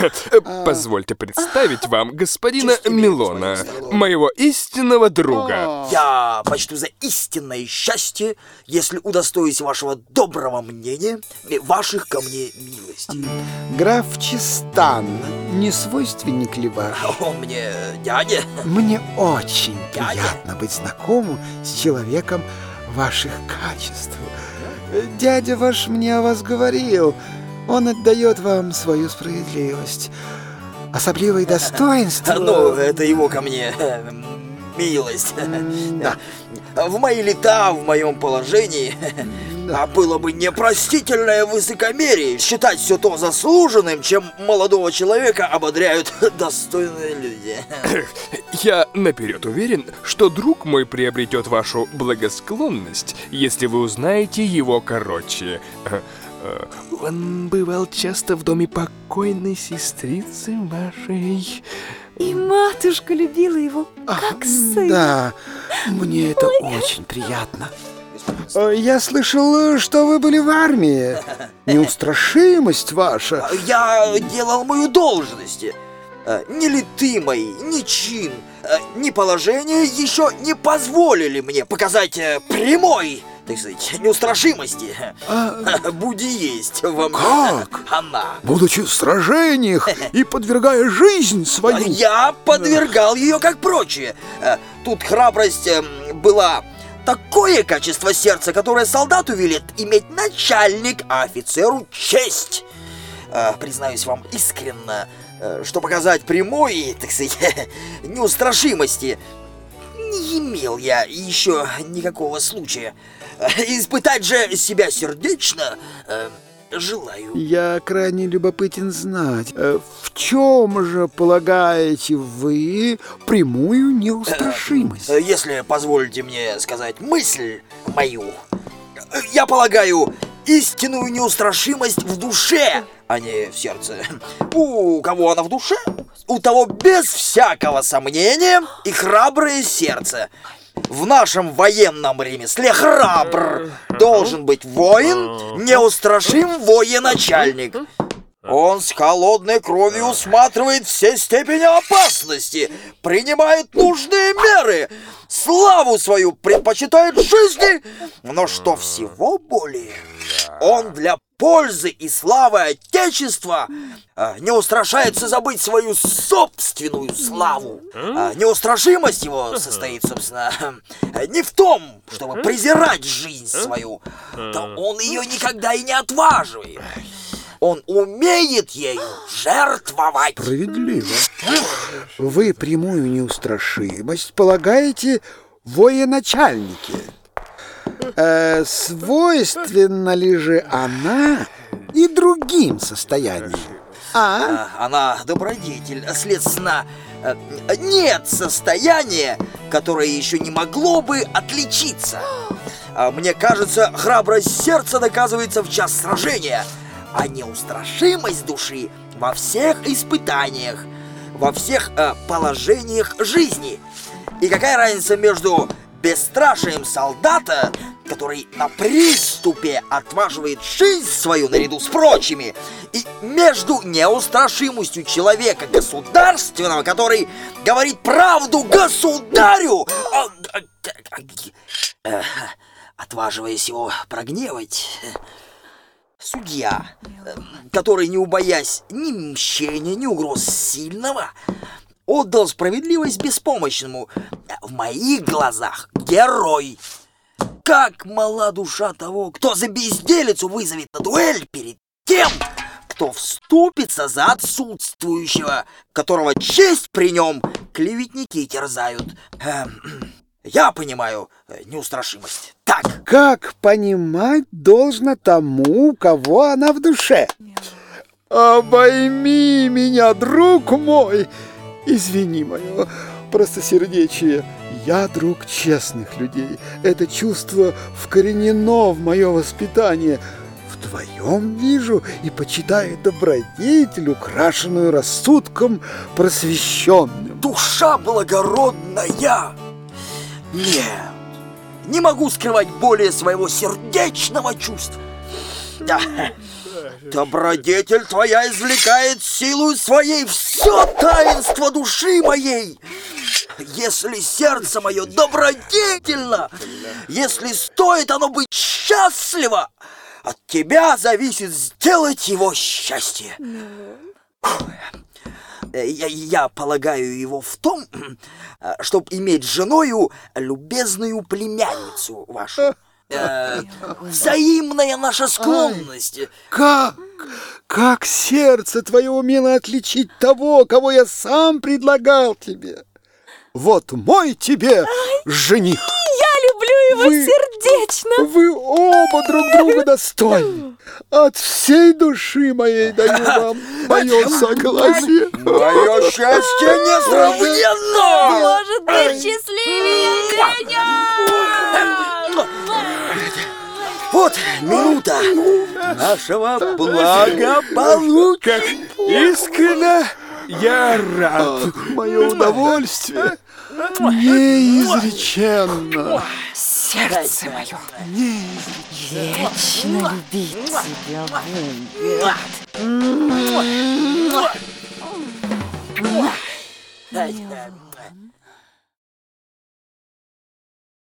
Позвольте представить вам господина Милона, моего истинного друга. Я почту за истинное счастье, если удостоюсь вашего доброго мнения и ваших ко мне милостей. Граф Чистан, не свойственник ли ваш? Он мне дядя. Мне очень Дядя. приятно быть знакомым с человеком ваших качеств. Дядя ваш мне о вас говорил. Он отдает вам свою справедливость. Особливое достоинство. Ну, это его ко мне милость. да. В мои лета, в моем положении, а было бы непростительное высокомерие считать все то заслуженным, чем молодого человека ободряют достойные люди. Я наперед уверен, что друг мой приобретет вашу благосклонность, если вы узнаете его короче. Он бывал часто в доме покойной сестрицы вашей. И матушка любила его, как сына. Да, мне это очень приятно. Э, Я слышал, что вы были в армии. Неустрашимость ваша. Я делал мою должность. Э, Ни литы мои, ни чин, э, ни положение еще не позволили мне показать прямой, сказать, неустрашимости. Буди есть во мне Как? она. Будучи в сражениях и подвергая жизнь свою. Я подвергал ее как прочие. Э, Тут храбрость эм, была такое качество сердца, которое солдату велит иметь начальник, а офицеру честь. Э, Признаюсь вам искренно, э, что показать прямой, так сказать, неустрашимости не имел я еще никакого случая. Испытать же себя сердечно э, желаю. Я крайне любопытен знать, э, в чем же полагаете вы прямую неустрашимость? Э, Если позволите мне сказать мысль мою, я полагаю истинную неустрашимость в душе, а не в сердце. У кого она в душе, у того без всякого сомнения и храброе сердце. В нашем военном ремесле храбр. Должен быть воин, неустрашим военачальник. Он с холодной кровью усматривает все степени опасности, принимает нужные меры, славу свою предпочитает жизни, но что всего более, он для пользы и славы Отечества а, не устрашается забыть свою собственную славу. А, неустрашимость его состоит, собственно, не в том, чтобы презирать жизнь свою, да он ее никогда и не отваживает. Он умеет ею жертвовать. Справедливо. Вы прямую неустрашимость полагаете военачальнике. Э, свойственна ли же она и другим состояниям? А? А, Она добродетель, следственно, э, нет состояния, которое еще не могло бы отличиться. А Мне кажется, храбрость сердца доказывается в час сражения, а неустрашимость души во всех испытаниях, во всех э, положениях жизни. И какая разница между бесстрашием солдата, который на приступе отваживает жизнь свою наряду с прочими, и между неустрашимостью человека государственного, который говорит правду государю, а, а, а, э, отваживаясь его прогневать. Судья, э, который, не убоясь ни мщения, ни угроз сильного, отдал справедливость беспомощному, в моих глазах герой. Как мала душа того, кто за безделицу вызовет на дуэль перед тем, кто вступится за отсутствующего, которого честь при нем клеветники терзают. Эм, я понимаю э, неустрашимость. Как понимать должно тому, кого она в душе? Обойми меня, друг мой! Извини мое простосердечие. Я друг честных людей. Это чувство вкоренено в мое воспитание. В твоем вижу и почитаю добродетель, украшенную рассудком просвещенным. душа благородная. Нет, не могу скрывать более своего сердечного чувства. Да, Добродетель твоя извлекает силу своей все таинство души моей. Если сердце мое добродетельно, если стоит оно быть счастливо, от тебя зависит сделать его счастье. Э, Я, я полагаю его в том, чтобы иметь женою любезную племянницу вашу. Э, взаимная наша склонность. Как? Как сердце твое умело отличить того, кого я сам предлагал тебе? Вот мой тебе жених. Я люблю его Вы- сердечно. Вы оба друг друга достойны. От всей души моей даю вам мое согласие. Мое счастье несравненно! Может быть, счастливее меня. Вот минута нашего благополучия. Как искренне я рад. Мое удовольствие неизреченно. Сердце мое вечно любить тебя будет. Ай,